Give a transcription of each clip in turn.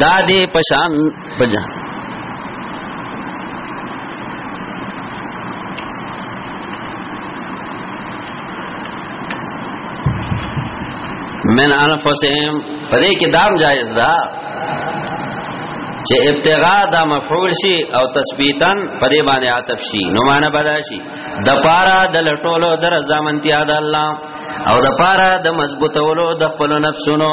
دا دې پشان پجا من انفسهم پدې کې دام جایز ده چې ابتغاء دا مفعول شي او تثبیتا پدې باندې عاطف شي نو معنا بدا شي د پارا د لټولو در ځامنتیا د الله او د پارا د مضبوطولو د خپل نفسونو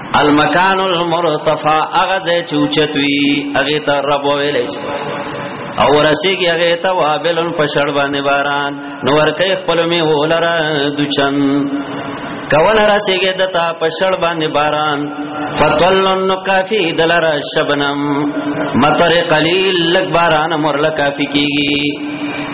المکان المرتفع هغه ځای چې اوچت وي هغه ته رب ویل شي او ورسیږي هغه ته وابلن په شړ باندې باران نو ورکه خپل می ولره دچن کول رسیږي دتا په شړ باندې باران فتولن کافی دلر شبنم مطر قلیل لک باران مر لکافی کیږي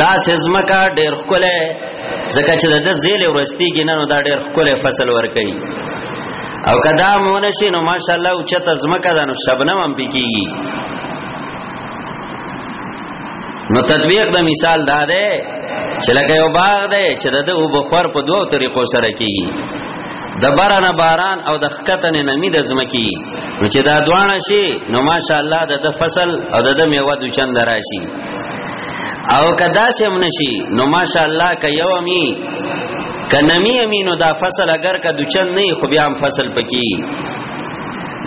دا سزمکا ډیر کوله زکه چې د زیل ورستی ګیننو دا ډیر کوله فصل ور کوي او کدا مون شي نو ماشاءالله او چت زمکا دانو شبنم هم بکیږي نو تطبیق د مثال دا ده چې لکه یو باغ ده چې د او بخور په دوو طریقو سره کیږي د باران باران او د خکتن نمی د زمکی نو چې دا دوانه شي نو ماشاءالله د فصل او د میوه د چند راشي او کدا سم نشي نو ماشاءالله ک یو امی کنمی امینو دا فصل اگر ک دچن نه خو بیا هم فصل پکی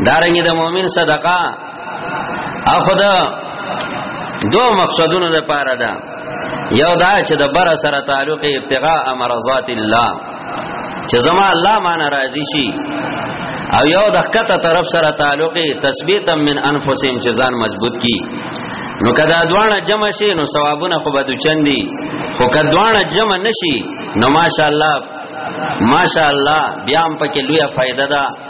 دارنګ د مؤمن صدقه اخدا دو مقصدونو لپاره ده یو دا چې د بر سره تعلق ابتغاء مرضات الله چې زما الله ما ناراضي شي او یو د ښکته طرف سره تعلق تثبیتا من انفسهم چې ځان مضبوط کی نو کدا دوانه جمع شي نو ثوابونه خو به چندي خو کدا دوانه جمع نشي نو ماشاءالله ماشاءالله بیا هم پکې لویه فائدہ ده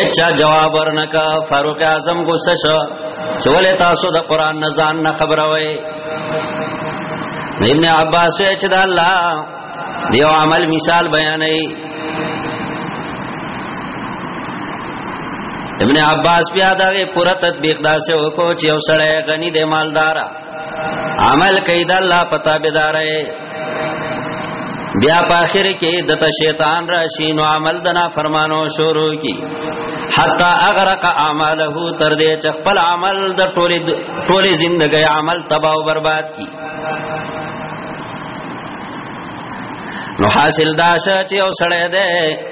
اچا جواب ورنکا فاروق اعظم غصه شو چې ولې تاسو د قران نه ځان نه خبروي ابن عباس چې د الله دیو عمل مثال بیانې ابن عباس بیا دا پوره تطبیق داسې وکړو چې اوسړی غنی د مالدارا عمل کوي د الله پتا بيدارې بیا په اخر کې د شیطان راشي نو عمل دنا فرمانو شروع کی حتا اغرق اعماله تر دې چې خپل عمل د ټوله ټوله ژوندۍ عمل تباہ او برباد کی نو حاصل دا چې او سړی دی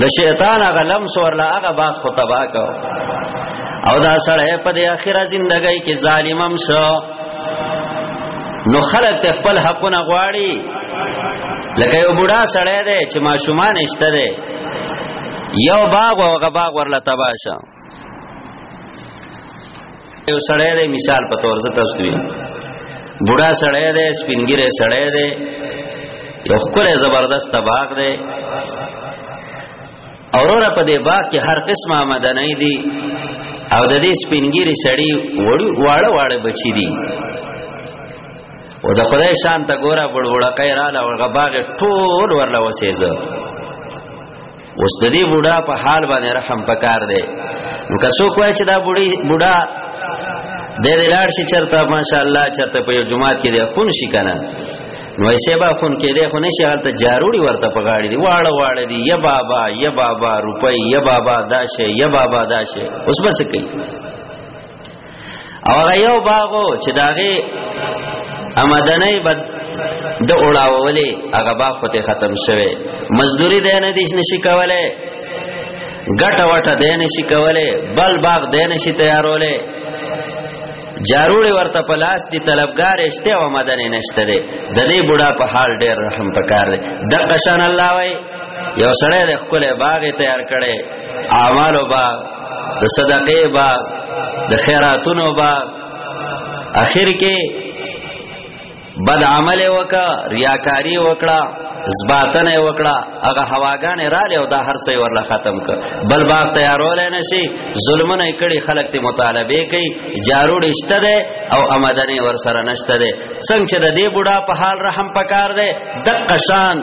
د شیطان هغه لمس ورلا هغه باغ خو تبا کو او دا سړی په د اخره زندګۍ کې ظالمم شو نو خلک ته خپل حقونه غواړي لکه یو بوډا سړی دی چې ماشومان اشته دی یو باغ او هغه باغ ورلا تبا شو یو سړی دی مثال په تور زته استوي بوډا سړی دی سپینګیره سړی دی یو خپل زبردست باغ دی اورورا په دې باغ کې هر قسمه مدنۍ دي او د دې سپینګیری سړی وړو واړه واړه بچی دي او د خدای شان ته ګوره بړوړه کای را لور غباغه ټول ورلا وسېزه اوس د دې بوډا په حال باندې رحم پکار دی نو که څوک وای چې دا بوډي بوډا د دې لاړ شي چرته ماشا الله چرته په جمعات کې دی خون شي کنه نو ایسه با خون کې دی خو نشي حالت جاروړي ورته په غاړي دی واړه واړه دی یا بابا یا بابا روپي یا بابا داشه یا بابا داشه اوس بس کوي او هغه یو باغو چې داغه امدنۍ بد د اوړاولې هغه باغ پته ختم شوه مزدوري ده نه دي نشي کوله ګټه وټه ده نشي کوله بل باغ ده نشي تیاروله جاروړې ورته پلاس دي طلبګار اشته او مدنې نشته دي د دې بوډا په حال ډېر رحم پکار دي د قشان الله وای یو سړی د خپل باغ تیار کړي اعمال او با د صدقې با د خیراتونو با اخر کې بد عمل وکا ریاکاری وکړه زباتن وکړه هغه هواګان رااله او دا هر څه ورله ختم ک بل باغ تیارول نه شي ظلمونه کړي خلک ته مطالبه کوي جارو رشتہ ده او آمدنی ور سره نشته ده څنګه چې د دې بوډا په حال رحم پکار ده د قشان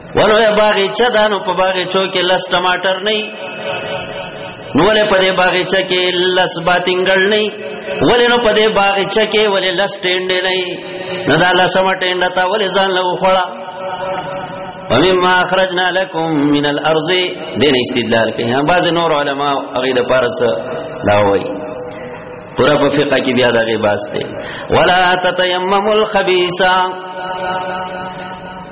ورو باغی چا دانو په باغی چو کې لس ټماټر نه نو ولې په دې باغی چا کې لس باتنګل نه ولې نو په دې باغی چا کې ولې لس ټینډې نه نه دا لس مټینډه تا ولې ځان له وخړه ومما اخرجنا لكم من الارض دین استدلال کوي بعض نور علما هغه د پارس دا وایي پورا په فقہ کې بیا دغه باس دی ولا تتیمموا الخبيثا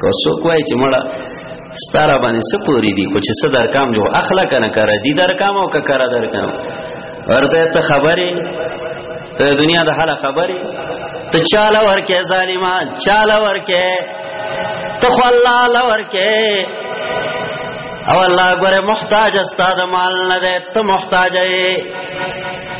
که څوک وایي چې مړه ستاره باندې سپوري دي خو چې صدر کام جو اخلا کنه کار دي در کام او کار در کام ورته ته خبره ته دنیا د حال خبره ته چاله ورکه ظالما چاله ورکه ته خو الله الله ورکه او الله غره محتاج استاد مال نه ده ته محتاج یې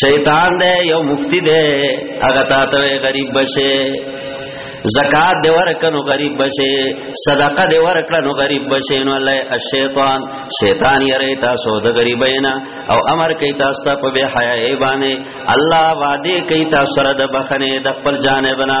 شیطان دی یو مفتی دی هغه تا ته غریب بشه زکات دی ورکنو غریب بشه صدقه دی ورکړنو غریب بشه نو الله الشیطان شیطان یری تاسو د غریبینا او امر کوي تاسو ته په بے حیاي باندې الله وعده کوي تاسو سره د بخنه د خپل جانبنا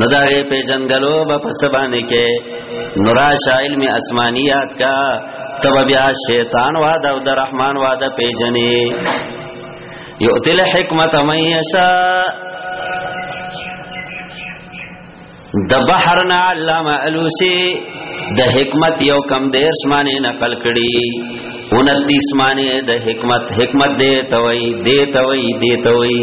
نو دا غي پیژندلو به پس باندې کې نوراشا علم اسمانیات کا تب بیا شیطان وعده او د رحمان وعده پیژنې یؤتل حکمت من یشا د بحرنا علامه الوسی د حکمت یو کم دیر سمانه نقل کړي 29 معنی د حکمت حکمت دې توي دې توي دې توي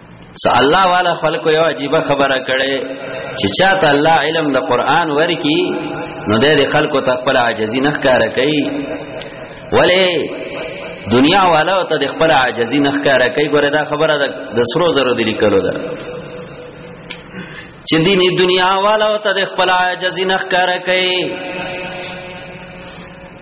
س الله والا خلکو یو عجیب خبره کړي چې چاته الله علم د قران ورکی نو د خلکو ته خپل عاجزی نه ښکارا کوي ولی دنیا والا ته د خپل عاجزی نه ښکارا کوي ګوره دا خبره د سرو زرو د لیکلو ده چې دیني دنیا والا ته د خپل عاجزی نه ښکارا کوي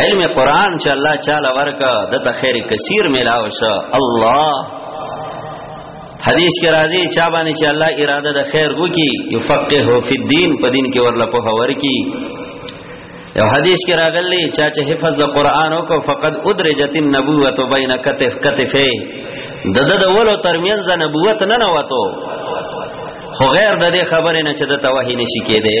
علم قران چې الله چاله ورکا د ته خیر کثیر ملاو شو الله حدیث کې راځي چا باندې چې الله اراده د خیر وکي یفقهه فی الدین په دین کې ورله په هور کې یو حدیث کې راغلی چا چې حفظ د قران او کو فقد ادرجت النبوت بین کتف کتفه د د د ولو ترمنځ د نبوت نه نه وته خو غیر د دې خبرې نه چې د توهین شي کېده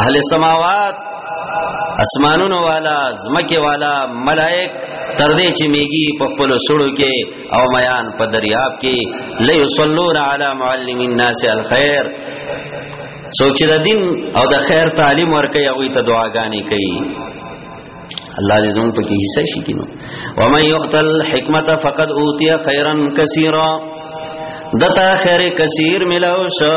اهل سماوات اسمانونو والا زمکه والا ملائک تر دې چې میږي په خپل سړو کې او میان په دریاب کې لې صلون علی معلم الناس الخير سوچ د دین او د خیر تعلیم ورکي او ته دعاګانې کوي الله دې زموږ په کې حصہ شي کینو و من یقتل حکمت فقد اوتی خیرا کثیرا دتا خیر کثیر ملو شو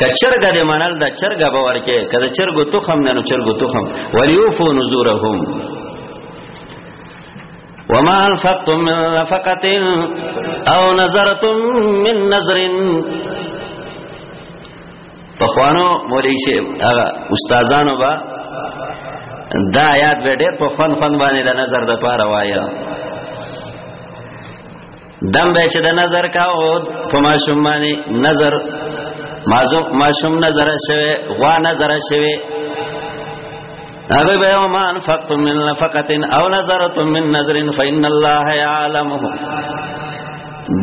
کچرګ دې منل دا چرګ به ورکه کله چرګ تخم نه نو چرګ تخم وليوفو نذورهم وما انفقتم من نفقه او نظرتم من نظر په خوانو مولوی شه هغه استادانو با دا آیات به ډېر په فن فن باندې د نظر د پاره وایا دم به چې د نظر کاو په ماشوم باندې نظر ماشوم نظر شوه غوا نظر شوه هغه به ما انفقتم من نفقه او نظرتم من نظر فإن الله يعلمه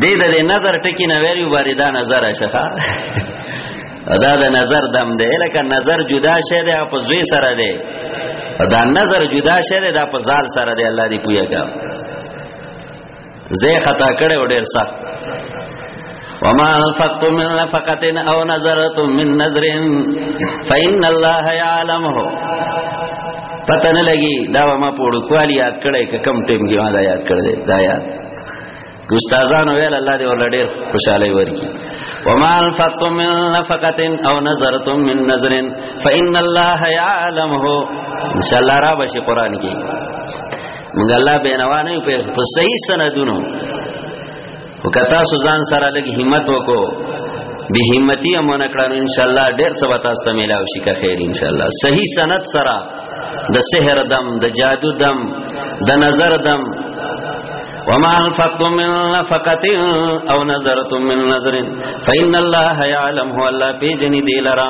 دې د نظر ټکی نه ویلو باندې دا نظر شخه دا د نظر دم دی لکه نظر جدا شه دی په زوی سره دی دا نظر جدا شه دی دا په ځال سره دی الله دې پویا کا زه خطا کړې و ډېر سخت وما انفقتم من نفقه او نظرتم من نظر فإن الله يعلمه پته نه لګي دا ما په وړوکوالي یاد کړی که کم ټیم کې ما دا یاد کړی دا یاد استادانو ویل الله دې ور ډېر خوشاله ورکی وما الفتم من نفقه او نظرتم من نظر فإن الله يعلمه ان شاء الله را بشي قران کې موږ الله بینوا نه په صحیح سندونو وکتا سوزان سره لګ همت وکړو به همتی هم نکړه ان شاء الله ډیر څه وتا ست ملاو شي که خیر ان شاء الله صحیح سند سره د سحر دم د جادو دم د نظر دم وما انفقتم من نفقه او نظرتم من نظر فان الله يعلم هو الله بجني دي لرا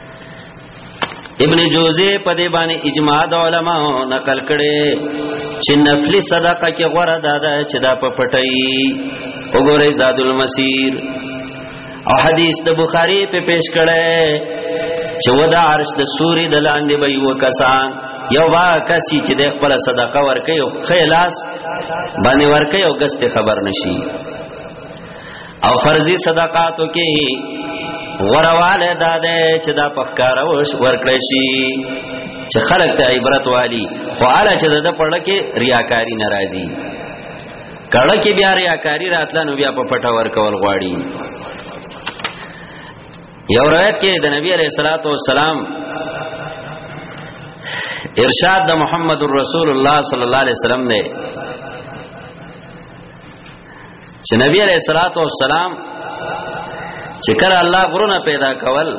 ابن جوزی په دې باندې اجماع د علماو نقل کړي چې نفلی صدقه کې غوړه دادا چې دا په پټي وګوره زاد المسیر او حدیث د بخاری په پیش کړي چې ودا عرش د سوري د لاندې به یو کسان یو وا کسی چې د خپل صدقه ورکي او خلاص باندې ورکي او ګسته خبر نشي او فرضی صدقاتو کې غرواله دا ده چې دا پخکارو ورکړی شي چې خلک ته عبرت والی خو اله چې د پړه کې ریاکاری ناراضي کړه کې بیا ریاکاری راتله نو بیا په پټه ورکول غواړي یو روایت کې د نبی عليه الصلاه والسلام ارشاد د محمد رسول الله صلی الله علیه وسلم نه چې نبی علیہ الصلوۃ والسلام چې کله الله غرونه پیدا کول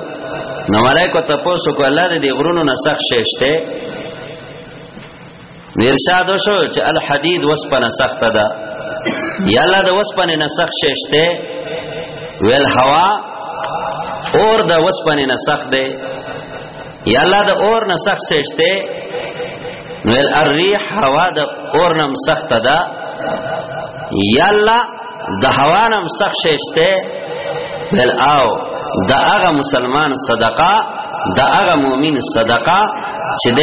نو ملائکه تاسو کو الله دې غرونو نه سخت شېشته ارشاد شو چې الحديد وسپنه سخته ده یا الله د وسپنه نه سخت شېشته ویل هوا اور د وسپنه نه سخت ده یا الله د اور نه سخت سشته نل الريح هوا د اور نه سخت ده یا الله د هوا نه سخت سشته نل او د هغه مسلمان صدقه د هغه مؤمن صدقه چې د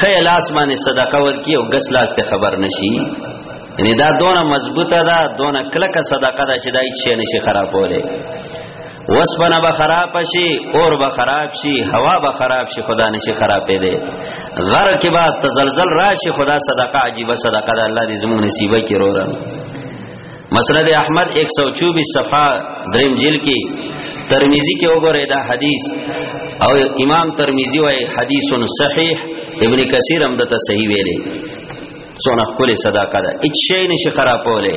خیل اسمانه صدقه ورکی او غس لاس ته خبر نشي یعنی دا دونه مضبوطه ده دونه کلکه صدقه ده چې دای شي نشي خرابوله وسپنه به خراب شي اور به خراب شي هوا به خراب شي خدا نشي خرابې دي غر کې بعد تزلزل راشي خدا صدقه عجیب صدقه ده الله دې زموږ نصیب کې رورا مسند احمد 124 صفحه دریم جیل کې ترمذی کې وګوره دا حدیث او امام ترمذی وايي حدیث صحیح ابن کثیر هم دته صحیح ویلي څونه کولې صدقه ده هیڅ شي نشي خرابولې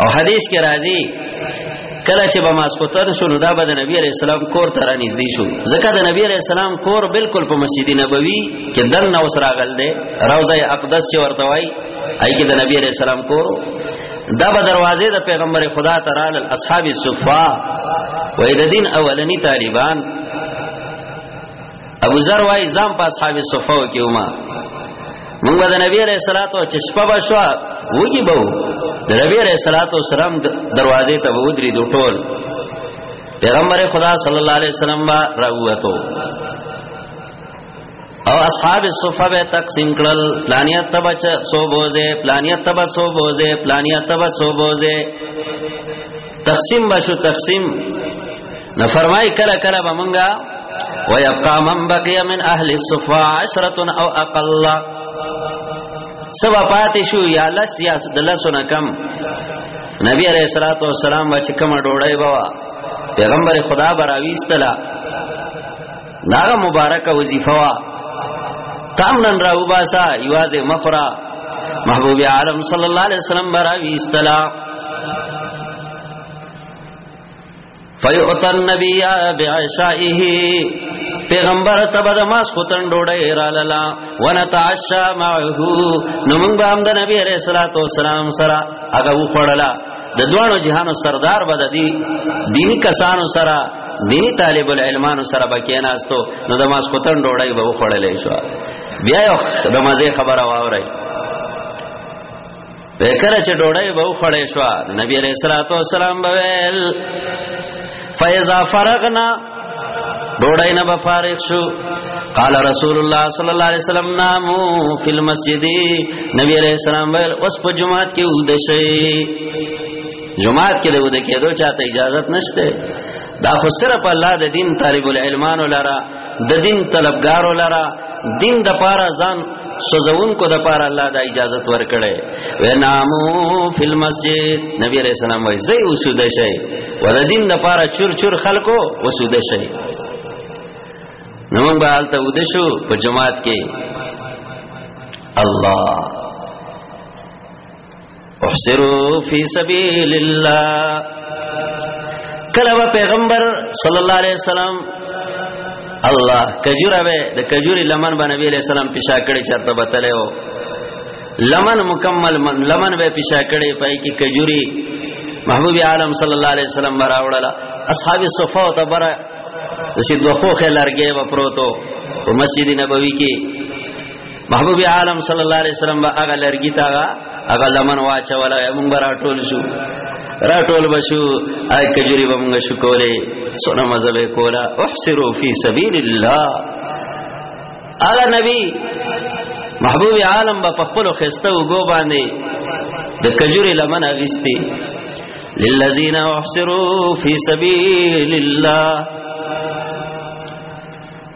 او حدیث کې راځي کله چې به ماسکوتن شو نو دا به د نبی عليه السلام کور ته رانږدې شو ځکه د نبی عليه السلام کور بالکل په مسجد نبوي کې دنه اوس راغل دی روضه اقدس چې ورته وای اي کې د نبی عليه السلام کور دا به دروازه د پیغمبر خدا تعالی اصحاب الصفا وې د دین اولنی طالبان ابو ذر وای زم په اصحاب صفو کې ومه موږ د نبی علیہ الصلوۃ والسلام چې شپه بشوا وږي بو د نبی علیہ الصلوۃ والسلام دروازې ته ودرې دو ټول پیغمبر خدا صلی الله علیه وسلم با راوته او اصحاب الصفه به تقسیم کړل پلانیت تبع سو بوزه پلانیت تبع سو بوزه پلانیت تبع سو بوزه تقسیم بشو تقسیم نو فرمای کله کله به مونږه ويبقى من بقي من اهل الصفا عشره او اقل سبا پاتې شو یا لس یا دلسونه کم نبی علیہ الصلوۃ والسلام چې کومه ډوړی بوا پیغمبر خدا براويستلا ناغه مبارک وظیفه وا تام نن راو باسا یوازې مخرا محبوب عالم صلی الله علیه وسلم براوی استلا فیعطا النبی بعشائه پیغمبر تبا د ماس خوتن ډوډۍ را لالا ونتعشا معه نو موږ به هم د نبی رسول الله سره هغه وخړلا د دوانو جهانو سردار به د دې دینی کسانو سره دینی طالب العلمانو سره به کېناستو نو د ماسکوتن ډوړای به وخړلې شو بیا یو د مزه خبره واورای وکړه چې ډوړای به وخړې شو نبی رسول الله صلی الله علیه وسلم به فاذا فرغنا ډوډۍ نه به فارغ شو قال رسول الله صلی الله علیه وسلم نامو فی المسجد نبی علیہ السلام ویل اوس په جمعات کې ود شي جمعات کې ود کېدو چاته اجازه نشته دا خو صرف الله د دین طالب العلمانو لره د دین طلبګارو لره دین د پاره ځان سوزون کو د پاره الله د اجازه ورکړي ونامو فل مسجد نبی علیہ السلام وای زئی وسود شي ور دین د پاره چور چور خلکو وسود شي نو موږ به حالت ود شو په جماعت کې الله احسروا فی سبیل الله کله پیغمبر صلی الله علیه وسلم الله کجوره به د کجوري لمن باندې نبی علیہ السلام پیشا کړی چرته بتلو لمن مکمل لمن به پیشا کړی پای کې کجوري محبوب عالم صلی الله علیه وسلم براوړل اصحاب صفه او تبر رسید وقوخه لرګې و پروتو په مسجد نبوي کې محبوب عالم صلی الله علیه وسلم به هغه لرګی تا هغه لمن واچولا موږ راټول شو راټول بشو اي کجوري به موږ شو کولې سونه مزه به کولا احسرو فی سبیل الله اغه نبی محبوب عالم به په خپل خسته وګو باندې د کجوري لمن اغستی للذین احسرو فی سبیل الله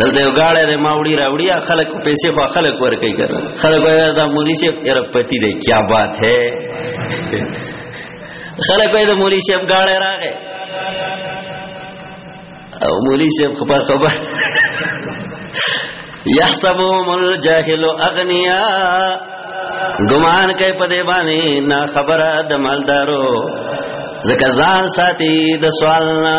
دلته یو گاړه ده ما وړي راوړي خلک پیسې خو خلک ور کوي کړه خلک وایي دا مولوی شه یې پتی دی کیا بات ہے خلک وایي دا مولوی شه گاړه راغې او مولوی شه خبر خبر یحسبهم الجاهل اغنیا ګمان کوي په دې باندې نا خبره د مالدارو زکه ځان ساتي د سوال نه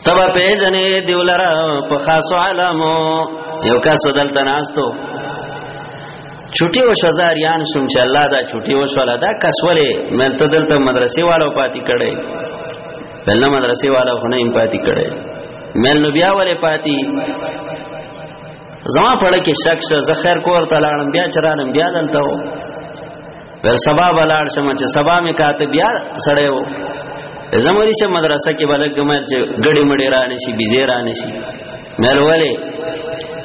تبا پیجنې دیولره په خاصو علامو یو کس دلته ناستو چټي وشو زاریان شوم چې الله دا چټي وشو دا کس ولې ملته دلته مدرسې والو پاتې کړي بلنه مدرسې والو خو نه هم پاتې کړي مل نو بیا ولې پاتې زما پړه کې شک شه زخر کور تلاړم بیا چرانم بیا دلته ور سبا بلار شم چې سبا می کاته بیا سړی وو زموري شه مدرسه کې بلګ ګمر چې ګړې مړې را نشي بيزې را نشي مېل ولې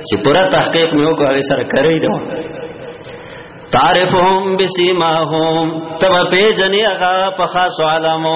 چې پورا تحقیق مې وکړ هغه سره کرے دی تعرفهم بسیماهم تب پیجنی اغا پخاص علمو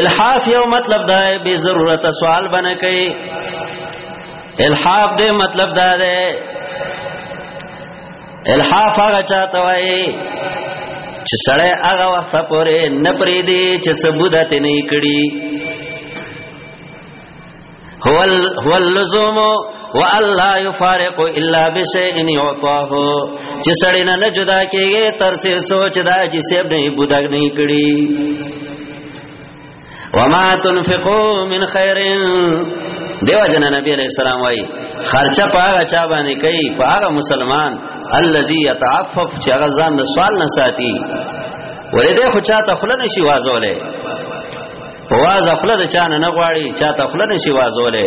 الحاف یو مطلب دا ہے بے ضرورت سوال بنا کئی الحاف دے مطلب دا ہے الحاف آگا چاہتا وائی چې سړی هغه وخت پورې نه پریدي چې ثبوت نه کړي هو هو اللزوم والله يفارق الا بشيء يعطاه چې سړی نه نه جدا کیږي تر څو سوچ دا چې سیب نه بودګ نه کړي وما تنفقوا من خير دیو جن نبی علیہ السلام وای خرچه پاغه چا باندې کوي پاغه مسلمان الذي يتعفف چې هغه ځان د سوال نه ساتي ورته خو چاته خلنه شي وازولې واز خپل د چانه نه غواړي چا ته خپل نشي وازولې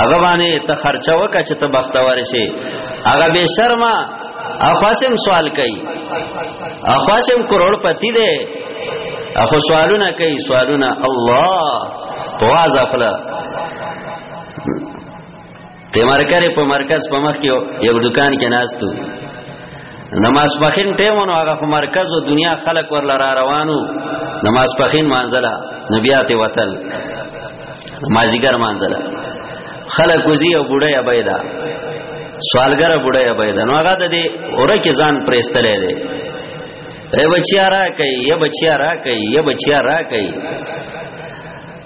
هغه باندې ته خرچه وکړه چې ته بختور شي هغه به شرما اخواسم سوال کوي اخواسم کروڑ پتی دی اخو سوالونه کوي سوالونه الله واز خپل د مرکز په مرکز په مخ کې یو دکان کې ناستو نماز پخین ټیمونو هغه په مرکز او دنیا خلق ورل را روانو نماز پخین منزله نبیات وتل مازیګر منزله خلق وزي او بډای ابیدا سوالګر بډای ابیدا نو هغه د دې اوره کې ځان پرېستلې دی اے بچیا را کوي یا بچیا را کوي یا بچیا را کوي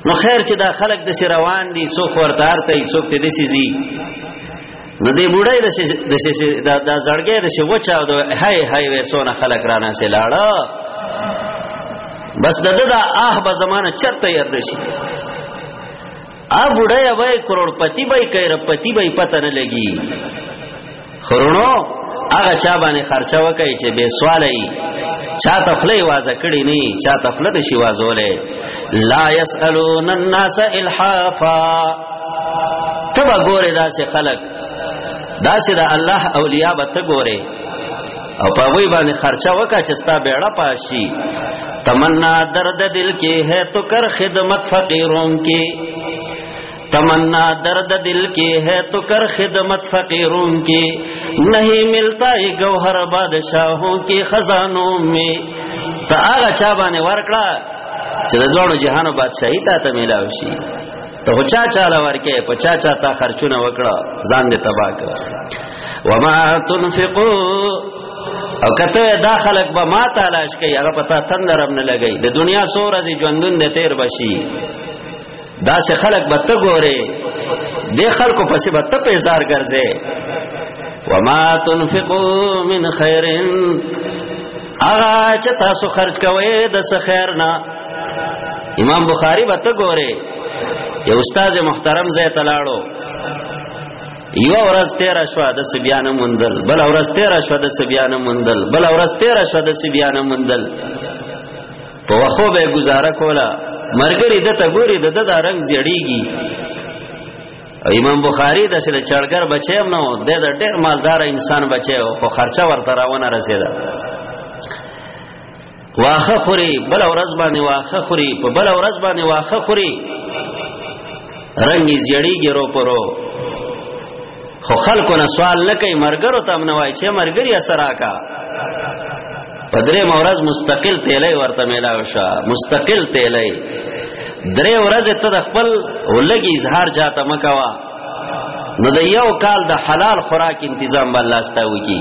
نو خیر چې دا خلک د سي روان دي سو ورته ارته یې سو ته دسی زی نو دې بوډای د سي د سي د زړګې د سي وچاو د هاي هاي وې سونه خلک رانه سي لاړه بس دغه دا آه به زمانہ چرته یاد شي ا بډای وای کروڑپتی بای کای رپتی بای پته نه لګي خرونو هغه چا باندې خرچه وکړي چې بے سواله ای چا تخلی واز کړی نه چا تخله د شی وازولې لا يسالون الناس الحافا تبا ګوره داسې خلق داسې د الله اولیاء به ته ګوره او په وی باندې خرچه وکا چې ستا بیړه پاشي تمنا درد دل کې ہے تو کر خدمت فقیروں کی تمنا درد دل کی ہے تو کر خدمت فقیروں کی نہیں ملتا یہ گوہر بادشاہوں کی خزانوں میں تا آغا چا باندې ورکړه چې د دوه جهانو بادشاہي تا ته ملاوي شي ته چا چا لا ورکه په چا چا تا خرچونه وکړه ځان دې تبا کړ وما تنفقوا او کته دا خلق به ما تلاش کوي هغه پتا تندرم نه لګي د دنیا سور ازي ژوندون د تیر بشي دا سه خلق به ته ګوره د خلکو پسې به ته په زار ګرځې وما تنفقوا من خير اغا چې تاسو خرج کوئ د څه خیر نه امام بخاری به ته ګوره یو استاد محترم زې تلاړو یو ورځ 13 شو د سبیان مندل بل ورځ 13 شو د سبیان مندل بل ورځ 13 شو د سبیان مندل په وخو به گزاره کوله مرګري دته ګوري د د رنگ زیړیږي امام بخاری د سره چړګر بچیم نو د ډېر مالدار انسان بچیو خو خرچه ورته راونه رسیدا واخه خوري بل ورځ باندې واخه خوري په بل ورځ باندې واخه خوري رنگی زیړی ګرو پرو خو خلکو نه سوال نه کوي مرګرو ته نه وای چې مرګري اثر آکا پدری مورز مستقل تیلې ورته ملاو شه مستقل تیلې درې ورځې ته د خپل ولګي اظهار چاته مکوا نو د یو کال د حلال خوراک تنظیم بل لاسته وکی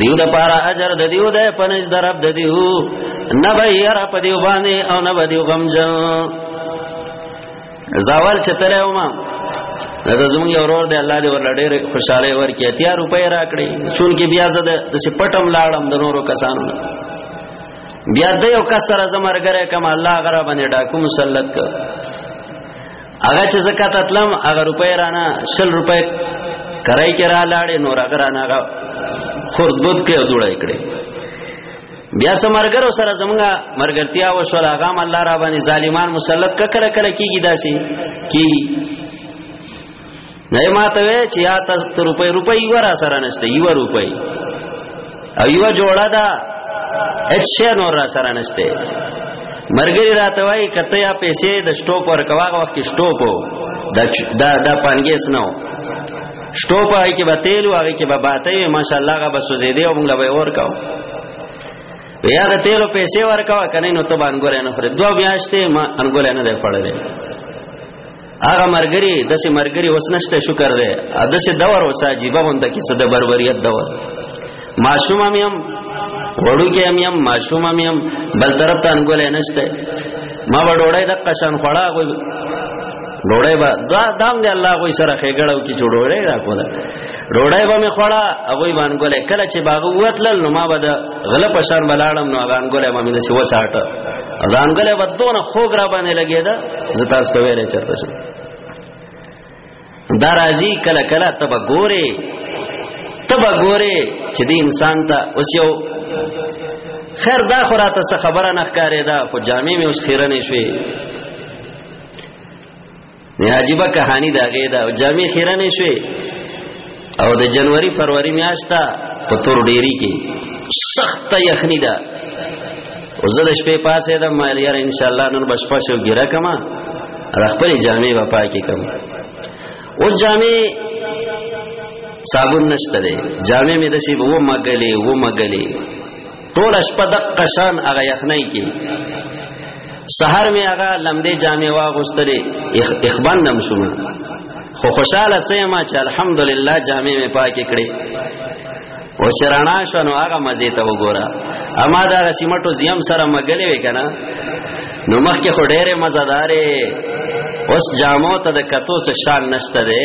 دیو د پاره اجر د دیو د پنځ درب د دیو نه به ير په دیو باندې او نه به دیو غمجن زوال چتره ومه دا زموږ یو ورور دی الله دې ورل ډېر خوشاله ورکړي اتیا روپۍ راکړي چون کې بیا زده د سپټم لاړم د نورو کسانو بیا د یو کس سره زمرګره کما الله غره باندې ډاکو مسلط کړ هغه چې زکات اتلم هغه روپې رانه شل روپې کرای کې را لاړې نور هغه رانه هغه خرد بود کې دوړای کړې بیا سمرګرو سره زمونږه مرګرتیا و شو لاغام الله را باندې ظالمان مسلط ککره کله کیږي داسي کی نه ما ته وی چې یا ته روپۍ روپۍ ورا سره نشته یو روپۍ او یو جوړه دا اچ نور را سره نشته مرګری راته وای کته یا پیسې د شټوپ ور کواغه وخت کې شټوپ دا دا دا پنګیس نو شټوپ هغه کې بتیل او هغه کې به باته ماشاءالله هغه بس زیدې او موږ به ور کاو بیا د تیلو پیسې ورکاو کنه نو ته باندې ګورې نه خره دوه میاشتې ما انګولې نه دی پړلې هغه مرګري دسه مرګري اوس نشته شکر دی دسه دور اوس عجیب غونډه کې صد بربریت دور معصوم هم يم وړو کې هم يم معصوم هم يم بل طرف ته انګول نشته ما وډوړې د قشان خړا کوي ډوړې با دا دام دی الله کوئی سره خېګړو کې جوړوړې را کوله ډوړې به مې خړا هغه باندې کله چې باغ وتل نو ما به غله په شان بلاړم نو غان ګولې ما مینه شي وساټه غان ګولې ودونه خوګ را باندې لګیدا زتا ست ویلې چرته شي دارازی کله کله تب ګوره تب ګوره چې دی انسان ته اوس یو خیر دا خو راته څه خبره نه ښکارې دا خو جامع مې اوس خیره نه شوې نه عجیب کہانی دا غې دا جامع خیره نه شوي او د جنوري فروری میاشتا په تور ډيري کې سخت یخنی ده وزه د شپې پاسه ده ما یار ان شاء الله نن بشپا شو ګیره کما رخپل جامع و پاکي کم او جامع صابون نشته ده جامع مې د شی وو مګلې وو مګلې ټول شپه د قشان هغه یخنۍ کې سحر می هغه لمدې جامې واغوستلې اخبان نم شوم خو خوشاله سم چې الحمدلله جامې می پاکې کړې او شرانا شنو هغه مزه ته وګوره اما دا سیمټو زیم سره مګلې وکنه نو مخکې خو ډېره مزدارې اوس جامو ته د کتو څه شان نشته ده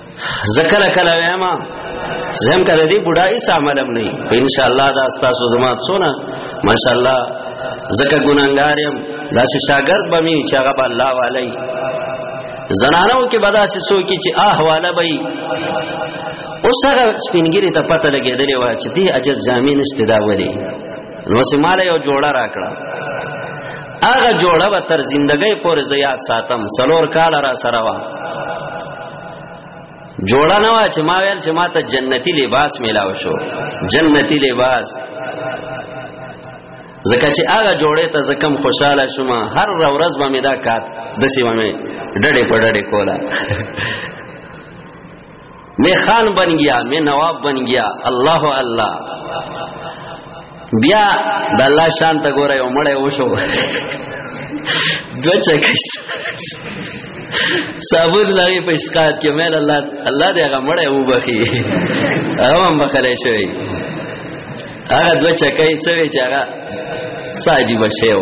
ذکر کله وایم زم کړه دې بډای ساملم نه په ان شاء الله دا تاسو زما سونه ماشاء الله زکه ګناګارم دا چې شاګرد به می چې هغه الله والي زنانو کې بدا سې سو کې چې آه والا بې اوس هغه سپینګری ته پته لګېدلې و چې دې اجز جامې نشته دا ولي نو سماله یو جوړه راکړه هغه جوړه به تر زندګۍ پورې زیات ساتم سلور کال را سره وا جوړه نه وا چې ما ویل چې ما ته جنتی لباس میلاو شو جنتی لباس زکه چې هغه جوړه ته زکم خوشاله شوم هر ورځ به مې دا کات د سیمه مې ډډې په ډډې کوله میں خان بن گیا میں نواب بن گیا الله الله بیا د الله شان ته ګوره یو مړی وشو دو چکه صابر لغی په اسقات کې مې الله الله دې هغه مړی وبخي هغه هم بخلې شوی هغه دو چکه یې سوي چې هغه ساجي بشیو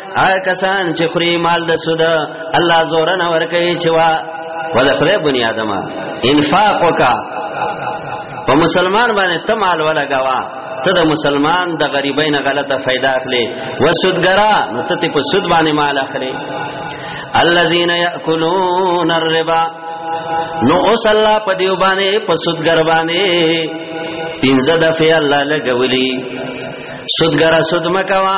هغه کسان چې خوري مال د سود الله زور نه ور کوي چې وا ولا خره بنی ادمه انفاق وکا په مسلمان باندې تمال ولا غوا ته د مسلمان د غریبین غلطه فائدہ اخلي وسودګرا نو ته په سود باندې مال اخلي الذين ياكلون الربا نو اوس الله په دیو باندې په سودګر باندې پینځه دفعه الله لګولي سودګرا سود مکوا